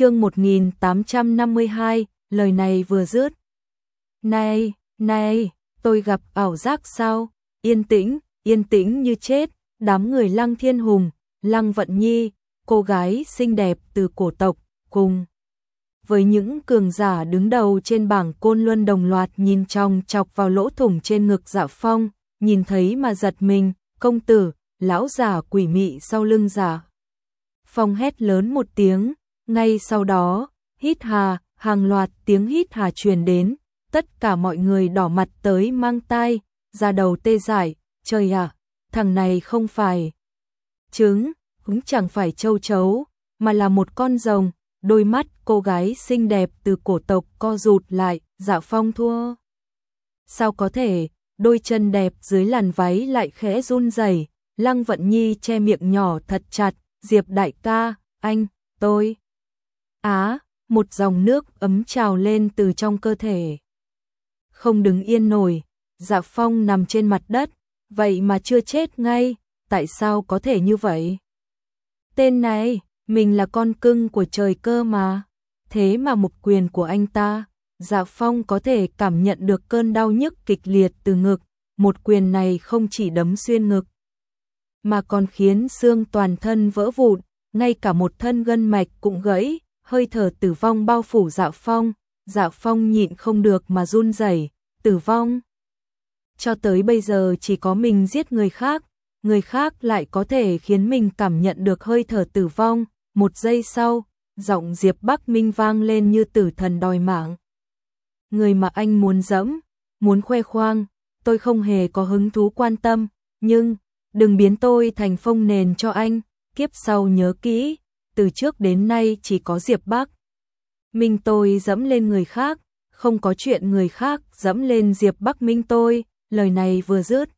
chương 1852, lời này vừa dứt. Này, này, tôi gặp ảo giác sao? Yên tĩnh, yên tĩnh như chết, đám người Lăng Thiên Hùng, Lăng Vận Nhi, cô gái xinh đẹp từ cổ tộc, cùng với những cường giả đứng đầu trên bảng côn luân đồng loạt nhìn trong chọc vào lỗ thủng trên ngực dạ phong, nhìn thấy mà giật mình, công tử, lão giả quỷ mị sau lưng giả. Phong hét lớn một tiếng, ngay sau đó, hít hà, hàng loạt tiếng hít hà truyền đến, tất cả mọi người đỏ mặt tới mang tai, ra đầu tê dại, trời ạ, thằng này không phải trứng, cũng chẳng phải châu chấu, mà là một con rồng, đôi mắt cô gái xinh đẹp từ cổ tộc co rụt lại, dạ phong thua. Sao có thể, đôi chân đẹp dưới làn váy lại khẽ run rẩy, Lăng Vận Nhi che miệng nhỏ thật chặt, Diệp đại ca, anh, tôi. Á, một dòng nước ấm trào lên từ trong cơ thể. Không đứng yên nổi, Dạ Phong nằm trên mặt đất, vậy mà chưa chết ngay, tại sao có thể như vậy? Tên này, mình là con cưng của trời cơ mà, thế mà một quyền của anh ta, Dạ Phong có thể cảm nhận được cơn đau nhức kịch liệt từ ngực, một quyền này không chỉ đấm xuyên ngực, mà còn khiến xương toàn thân vỡ vụn, ngay cả một thân gân mạch cũng gãy, hơi thở tử vong bao phủ Dạ Phong, Dạ Phong nhịn không được mà run rẩy, tử vong. Cho tới bây giờ chỉ có mình giết người khác, người khác lại có thể khiến mình cảm nhận được hơi thở tử vong, một giây sau, giọng Diệp Bắc Minh vang lên như tử thần đòi mạng. Người mà anh muốn dẫm, muốn khoe khoang, tôi không hề có hứng thú quan tâm, nhưng đừng biến tôi thành phong nền cho anh, kiếp sau nhớ kỹ, từ trước đến nay chỉ có Diệp Bắc. Minh tôi dẫm lên người khác, không có chuyện người khác dẫm lên Diệp Bắc Minh tôi, lời này vừa dứt.